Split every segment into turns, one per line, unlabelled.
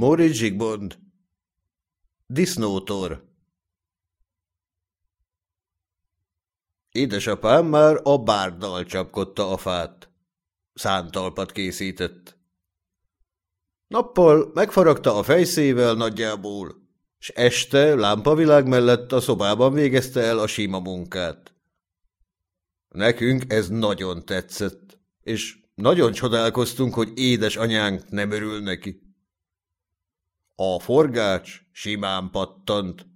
Móricz Zsigmond. Disznótor. Édesapám már a bárdal csapkodta a fát. Szántalpat készített. Nappal megfaragta a fejszével nagyjából, s este lámpavilág mellett a szobában végezte el a sima munkát. Nekünk ez nagyon tetszett, és nagyon csodálkoztunk, hogy édes anyánk nem örül neki. A forgács simán pattant,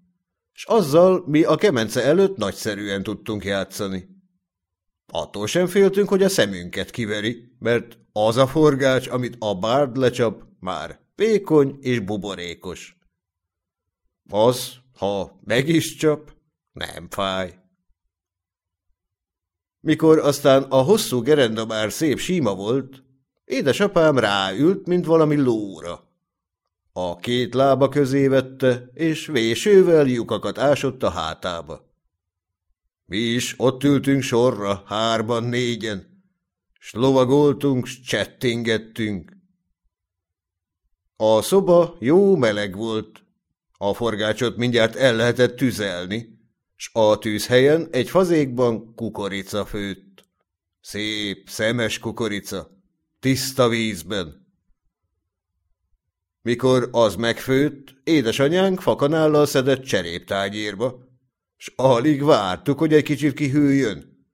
s azzal mi a kemence előtt nagyszerűen tudtunk játszani. Attól sem féltünk, hogy a szemünket kiveri, mert az a forgács, amit a bárd lecsap, már vékony és buborékos. Az, ha meg is csap, nem fáj. Mikor aztán a hosszú gerenda már szép síma volt, édesapám ráült, mint valami lóra. A két lába közé vette, és vésővel lyukakat ásott a hátába. Mi is ott ültünk sorra, hárban, négyen, s lovagoltunk, s csettingettünk. A szoba jó meleg volt. A forgácsot mindjárt el lehetett tüzelni, s a tűzhelyen egy fazékban kukorica főtt. Szép, szemes kukorica, tiszta vízben. Mikor az megfőtt, édesanyánk fakanállal szedett cseréptányérba, s alig vártuk, hogy egy kicsit kihűljön.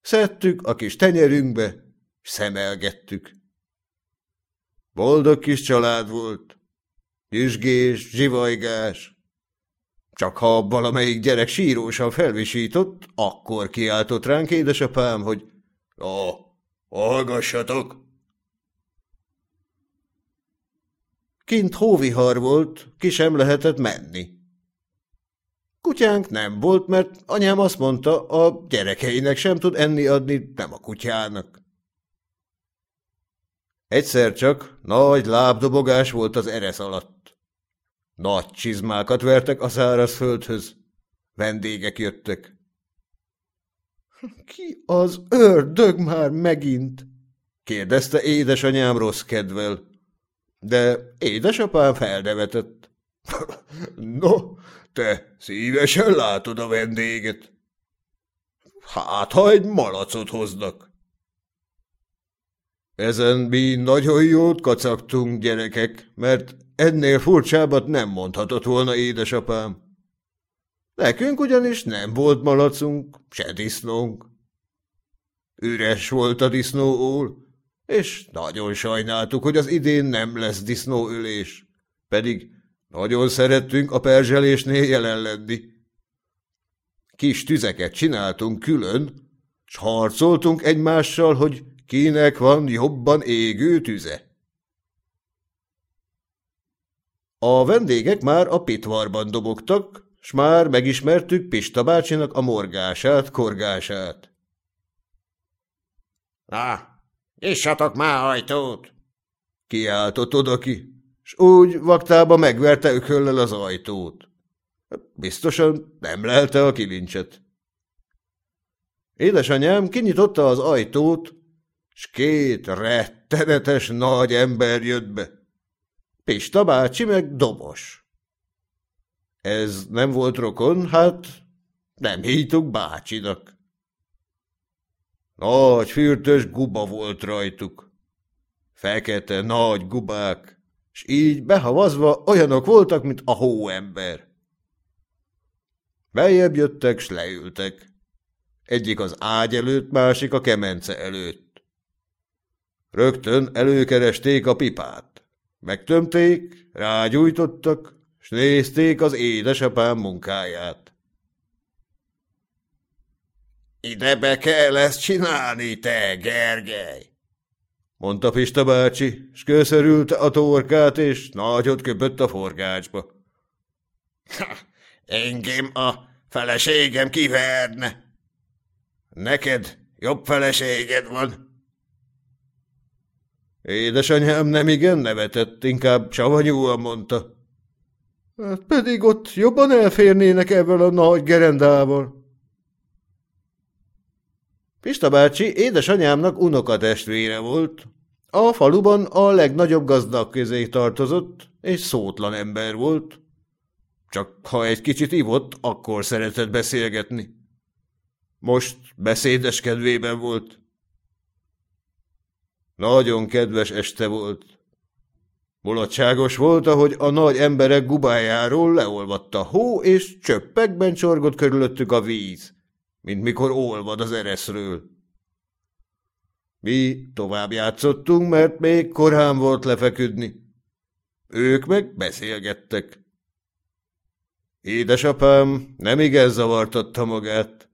Szedtük a kis tenyerünkbe, szemelgettük. Boldog kis család volt. Üsgés, zsivajgás. Csak ha valamelyik gyerek sírósan felvisított, akkor kiáltott ránk édesapám, hogy Ó, hallgassatok! Kint hóvihar volt, ki sem lehetett menni. Kutyánk nem volt, mert anyám azt mondta, a gyerekeinek sem tud enni adni, nem a kutyának. Egyszer csak nagy lábdobogás volt az eresz alatt. Nagy csizmákat vertek a száraz földhöz. Vendégek jöttek. Ki az ördög már megint? kérdezte édesanyám rossz kedvel. De édesapám felnevetett. no, te szívesen látod a vendéget. Hát, ha egy malacot hoznak. Ezen mi nagyon jót kacagtunk, gyerekek, mert ennél furcsábbat nem mondhatott volna édesapám. Nekünk ugyanis nem volt malacunk, se disznónk. Üres volt a disznóól, és nagyon sajnáltuk, hogy az idén nem lesz disznóülés, pedig nagyon szerettünk a perzselésnél jelen lenni. Kis tüzeket csináltunk külön, s harcoltunk egymással, hogy Kinek van jobban égő tüze? A vendégek már a pitvarban dobogtak, s már megismertük Pista bácsinak a morgását, korgását. – Na, nyissatok már ajtót! – kiáltott odaki, s úgy vaktába megverte ököllel az ajtót. Biztosan nem lelte a kilincset. Édesanyám kinyitotta az ajtót, s két rettenetes nagy ember jött be. Pista bácsi meg dobos. Ez nem volt rokon, hát nem hívtuk bácsinak. Nagy fürtös guba volt rajtuk. Fekete nagy gubák, s így behavazva olyanok voltak, mint a hóember. Beljebb jöttek, s leültek. Egyik az ágy előtt, másik a kemence előtt. Rögtön előkeresték a pipát. Megtömték, rágyújtottak, s nézték az édesapám munkáját. Ide be kell ezt csinálni, te, Gergely! mondta Pista bácsi, s köszörülte a torkát, és nagyot köpött a forgácsba. Ha, engem a feleségem kiverne. Neked jobb feleséged van, Édesanyám nem igen nevetett, inkább csavanyúan mondta. Hát pedig ott jobban elférnének ebből a nagy gerendával. Pista bácsi édesanyámnak testvére volt. A faluban a legnagyobb gazdag közé tartozott, és szótlan ember volt. Csak ha egy kicsit ivott, akkor szeretett beszélgetni. Most beszédes kedvében volt. Nagyon kedves este volt. Mulatságos volt, ahogy a nagy emberek gubájáról leolvadt a hó, és csöppekben csorgott körülöttük a víz, mint mikor olvad az ereszről. Mi tovább játszottunk, mert még korán volt lefeküdni. Ők meg beszélgettek. Édesapám nem igen zavartatta magát.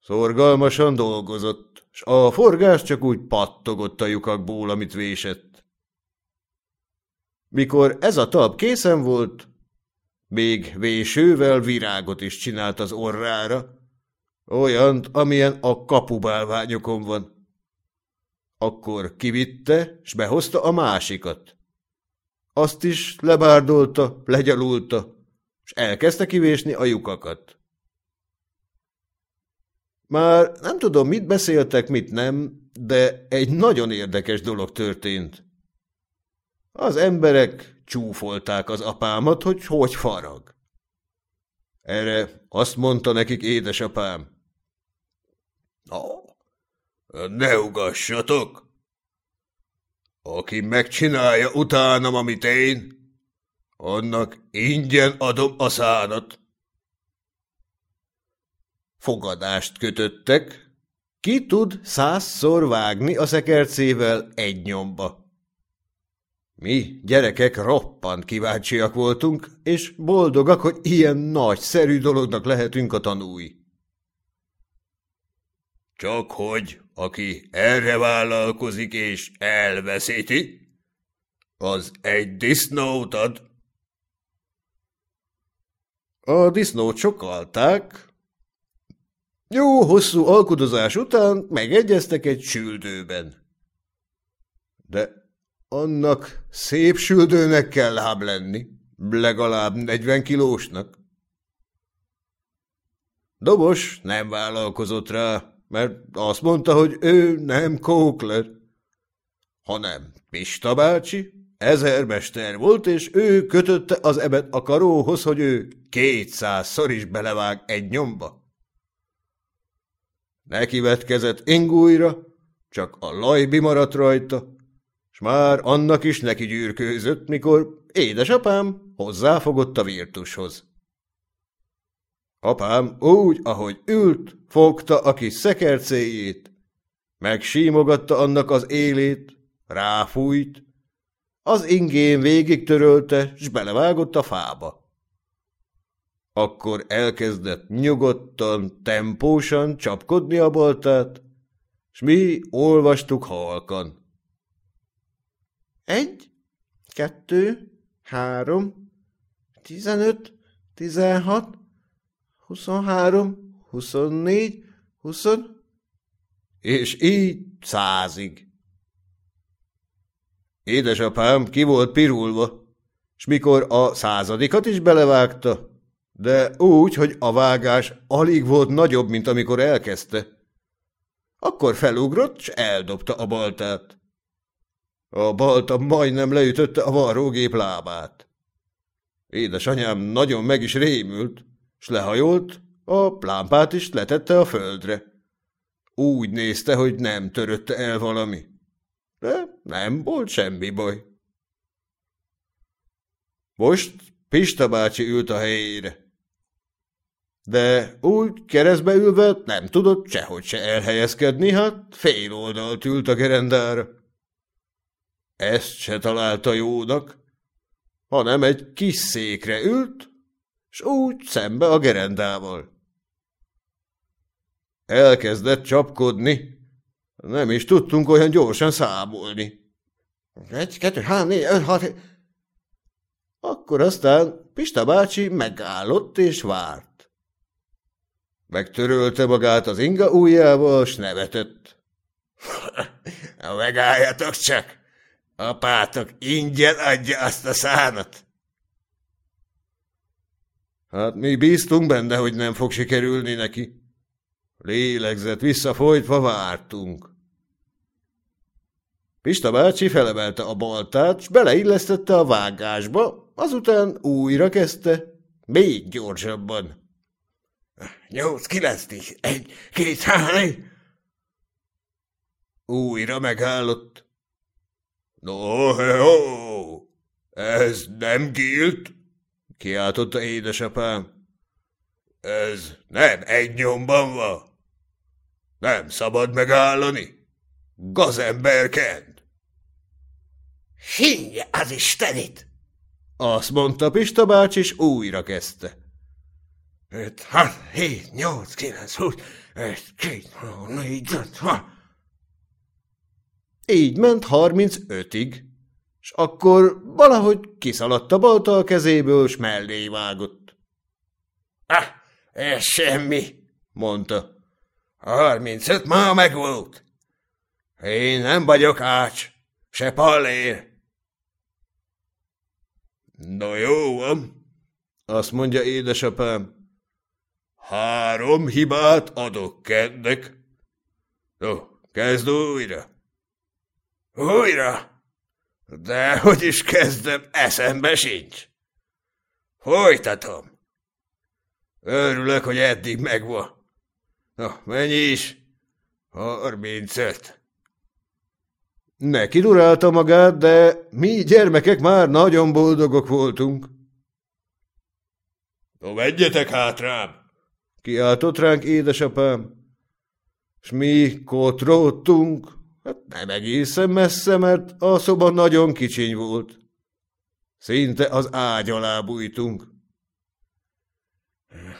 Szorgalmasan dolgozott, s a forgás csak úgy pattogott a lyukakból, amit vésett. Mikor ez a talp készen volt, még vésővel virágot is csinált az orrára, olyant, amilyen a kapubálványokon van. Akkor kivitte, s behozta a másikat. Azt is lebárdolta, legyalulta, és elkezdte kivésni a lyukakat. Már nem tudom, mit beszéltek, mit nem, de egy nagyon érdekes dolog történt. Az emberek csúfolták az apámat, hogy hogy farag. Erre azt mondta nekik édesapám. Oh, ne ugassatok! Aki megcsinálja utánam, amit én, annak ingyen adom a szánat. Fogadást kötöttek. Ki tud százszor vágni a szekercével egy nyomba? Mi, gyerekek, roppant kíváncsiak voltunk, és boldogak, hogy ilyen nagyszerű dolognak lehetünk a tanúi. Csak hogy, aki erre vállalkozik és elveszíti, az egy disznót ad. A disznót sokalták. Jó hosszú alkudozás után megegyeztek egy süldőben. De annak szép süldőnek kell ám lenni, legalább negyven kilósnak. Dobos nem vállalkozott rá, mert azt mondta, hogy ő nem kókler, hanem Pista bácsi, ezermester volt, és ő kötötte az ebet a karóhoz, hogy ő kétszázszor is belevág egy nyomba. Neki vetkezett ingújra, csak a lajbi maradt rajta, már annak is neki gyűrkőzött, mikor édesapám hozzáfogott a virtushoz. Apám úgy, ahogy ült, fogta a kis szekercéjét, megsímogatta annak az élét, ráfújt, az ingén végig törölte, s belevágott a fába. Akkor elkezdett nyugodtan, tempósan csapkodni a boltát, s mi olvastuk halkan. Egy, kettő, három, tizenöt, tizenhat, huszonhárom, huszonnégy, huszon... És így százig. Édesapám ki volt pirulva, s mikor a századikat is belevágta, de úgy, hogy a vágás alig volt nagyobb, mint amikor elkezdte. Akkor felugrott, s eldobta a baltát. A balta majdnem leütötte a varrógép lábát. Édesanyám nagyon meg is rémült, s lehajolt, a lámpát is letette a földre. Úgy nézte, hogy nem törötte el valami. De nem volt semmi baj. Most Pista bácsi ült a helyére. De úgy keresztbe ülve nem tudott sehogy se elhelyezkedni, hát fél oldalt ült a gerendára. Ezt se találta jónak, hanem egy kis székre ült, s úgy szembe a gerendával. Elkezdett csapkodni. Nem is tudtunk olyan gyorsan számolni. Egy, kettő, három, négy, öt, hat... Akkor aztán Pista bácsi megállott és várt. Megtörölte magát az inga ujjával, s nevetett. Megálljatok csak! Apátok ingyen adja azt a szánat! Hát mi bíztunk benne, hogy nem fog sikerülni neki. Lélegzett visszafolytva vártunk. Pista bácsi felemelte a baltát, s beleillesztette a vágásba, azután újra kezdte, még gyorsabban.
Nyolc, kilenc, egy, két, három,
Újra megállott. No, ho, ez nem gilt, kiáltotta édesapám. Ez nem egy nyomban van. Nem szabad megállani. Gazemberkend.
Hívja az Istenit!
Azt mondta Pista bács, és újra kezdte.
Öt, hat, hét, nyolc, kilenc, húsz, egy, két, három, négy, öt, hat.
Így ment harmincötig, s akkor valahogy kiszaladt a balta a kezéből, s mellé vágott.
Ah, ez semmi,
mondta.
Harmincöt ma megvolt. Én nem vagyok ács, se pallér.
Na jó van, azt mondja édesapám. Három hibát adok kednek. No, kezd újra.
Újra? De hogy is kezdem, eszembe sincs. Folytatom. Örülök, hogy eddig megvan. Na, mennyi is? Harmincöt.
Neki durálta magát, de mi gyermekek már nagyon boldogok voltunk. No, menjetek hát rám! Kiáltott ránk édesapám. S mi kotródtunk, hát nem egészen messze, mert a szoba nagyon kicsiny volt. Szinte az ágy alá bújtunk.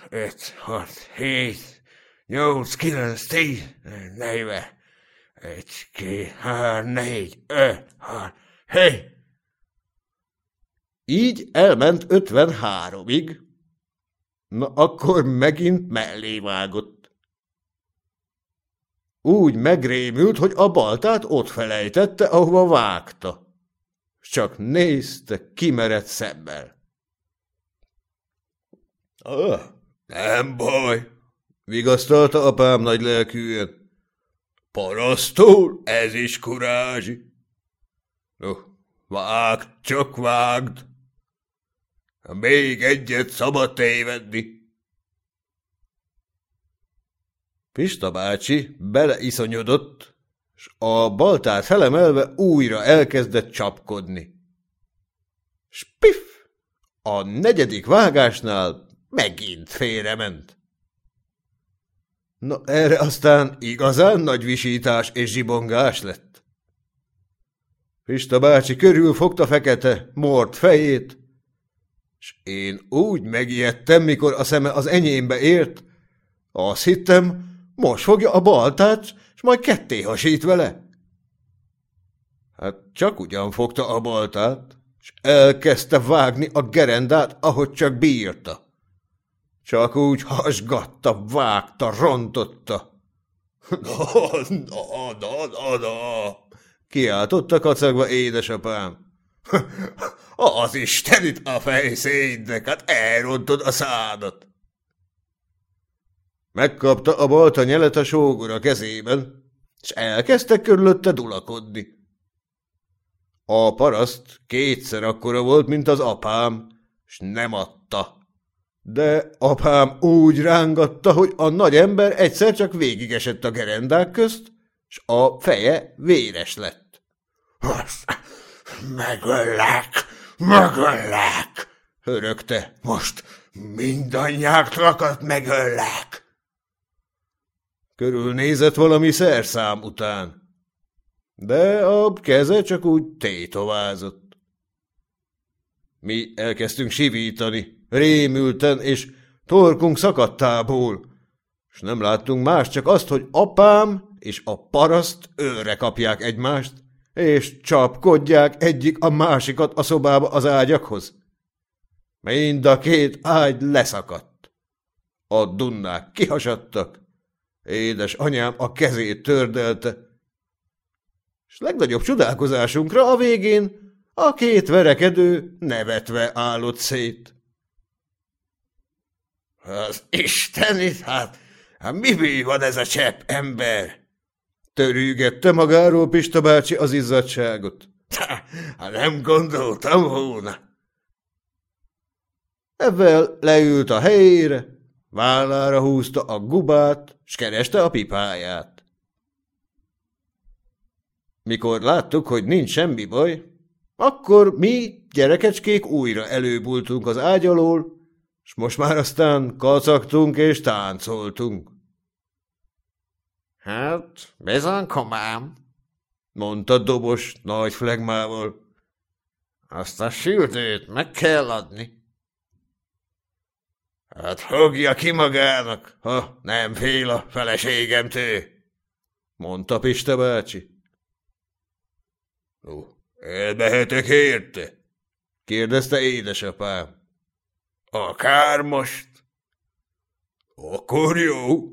Öt, hat, hét, nyolc, kilenc, tíz, negyve, egy, két, három, négy, öt, hat, hé!
Így elment ötvenháromig. Na akkor megint mellé vágott. Úgy megrémült, hogy a baltát ott felejtette, ahova vágta. Csak nézte kimerett szemmel.
Ah, nem baj,
vigasztalta apám nagy lelkűen.
Parasztul ez is kurázsi. No, vágd, csak vágd. Még egyet szabad tévedni.
Pista bácsi beleiszonyodott, s a baltát felemelve újra elkezdett csapkodni. Spiff! A negyedik vágásnál megint félrement. Na erre aztán igazán nagy visítás és zsibongás lett. Pista bácsi körül fogta fekete, mort fejét, és én úgy megijedtem, mikor a szeme az enyémbe ért, azt hittem, most fogja a baltát, és majd ketté hasít vele. Hát csak ugyan fogta a baltát, és elkezdte vágni a gerendát, ahogy csak bírta. Csak úgy hasgatta, vágta, rontotta.
Na, na, na, na, na,
kiáltotta kacagva édesapám.
Az Istenit a fejszédnek, hát elrontod a szádat.
Megkapta a balta nyelet a sógor a kezében, és elkezdte körülötte dulakodni. A paraszt kétszer akkora volt, mint az apám, és nem adta. De apám úgy rángatta, hogy a nagy ember egyszer csak végigesett a gerendák közt, és a feje véres lett.
– Megöllek, megöllek! – hörögte. – Most mindannyiákat megöllek!
Körülnézett valami szerszám után, de a keze csak úgy tétovázott. Mi elkezdtünk sivítani, rémülten, és torkunk szakadtából, és nem láttunk más, csak azt, hogy apám és a paraszt őre kapják egymást, és csapkodják egyik a másikat a szobába az ágyakhoz. Mind a két ágy leszakadt. A dunnák kihasadtak, édes anyám a kezét tördelte, és legnagyobb csodálkozásunkra a végén a két verekedő nevetve állott szét.
Az Istenit, hát, hát mi van ez a csepp ember?
Törűgette magáról Pista bácsi az izzadságot.
Ha nem gondoltam volna.
Ezzel leült a helyére, vállára húzta a gubát, s kereste a pipáját. Mikor láttuk, hogy nincs semmi baj, akkor mi, gyerekecskék újra előbultunk az ágy alól, s most már aztán kacagtunk és táncoltunk.
Hát, bizony komám,
mondta Dobos nagy flegmával.
Azt a süldőt meg kell adni. Hát fogja ki magának, ha nem fél a feleségemtől,
mondta Pista bácsi.
Ó, elmehetek érte?
kérdezte édesapám.
Akár most. Akkor jó,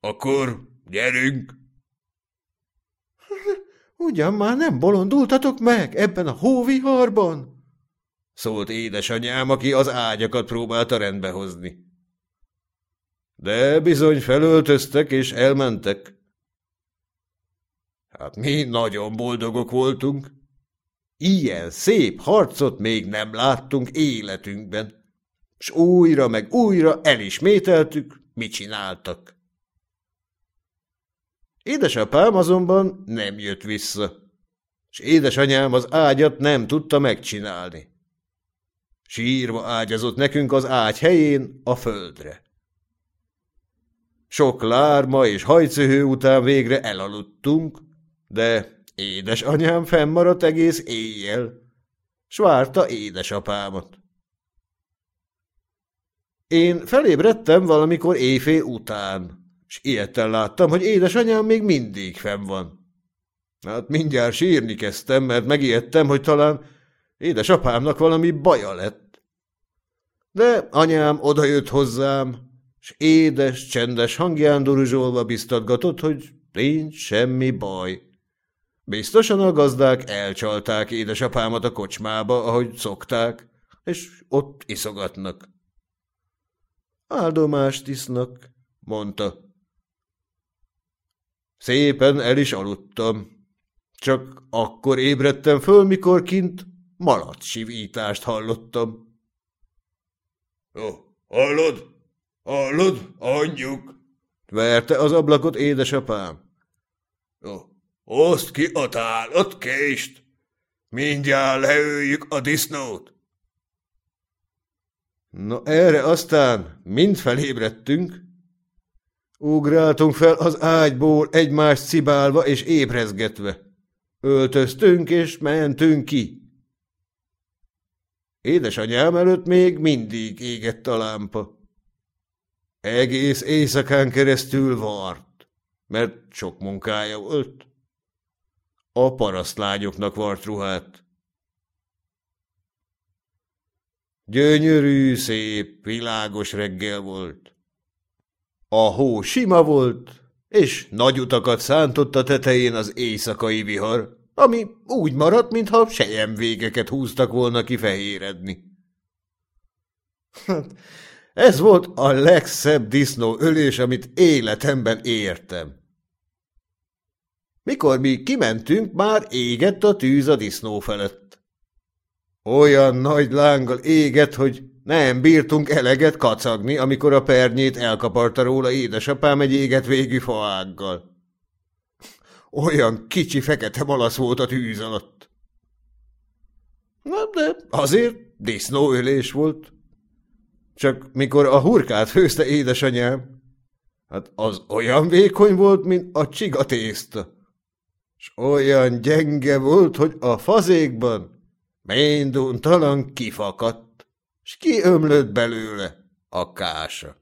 akkor gyerünk.
Ugyan már nem bolondultatok meg ebben a hóviharban? Szólt édesanyám, aki az ágyakat próbálta rendbehozni. De bizony felöltöztek és elmentek. Hát mi nagyon boldogok voltunk. Ilyen szép harcot még nem láttunk életünkben, s újra meg újra elismételtük, mit csináltak. Édesapám azonban nem jött vissza, és édesanyám az ágyat nem tudta megcsinálni. Sírva ágyazott nekünk az ágy helyén a földre. Sok lárma és hajcöhő után végre elaludtunk, de édesanyám fennmaradt egész éjjel, s várta édesapámat. Én felébredtem valamikor éjfél után, és ilyetten láttam, hogy édesanyám még mindig fenn van. Hát mindjárt sírni kezdtem, mert megijedtem, hogy talán édesapámnak valami baja lett. De anyám odajött hozzám, s édes, csendes hangján duruzsolva biztatgatott, hogy nincs semmi baj. Biztosan a gazdák elcsalták édesapámat a kocsmába, ahogy szokták, és ott iszogatnak. Áldomást isznak, mondta. Szépen el is aludtam. Csak akkor ébredtem föl, mikor kint sivítást hallottam.
Ó, hallod? Hallod, anyjuk?
Verte az ablakot édesapám.
Ó, oszd ki a tálat kést! Mindjárt leöljük a disznót!
Na erre aztán mind felébredtünk, Ugráltunk fel az ágyból egymást cibálva és ébrezgetve. Öltöztünk és mentünk ki. Édesanyám előtt még mindig égett a lámpa. Egész éjszakán keresztül vart, mert sok munkája volt. A parasztlányoknak vart ruhát. Gyönyörű, szép, világos reggel volt. A hó sima volt, és nagy utakat szántott a tetején az éjszakai vihar, ami úgy maradt, mintha végeket húztak volna kifehéredni. Hát, ez volt a legszebb disznó ölés, amit életemben értem. Mikor mi kimentünk, már égett a tűz a disznó felett. Olyan nagy lánggal égett, hogy nem bírtunk eleget kacagni, amikor a pernyét elkaparta róla édesapám egy éget végű faággal. Olyan kicsi fekete malasz volt a tűz alatt. Na, de azért disznóölés volt. Csak mikor a hurkát főzte édesanyám, hát az olyan vékony volt, mint a csiga tészta. S olyan gyenge volt, hogy a fazékban minduntalan kifakadt s kiömlött belőle a kása.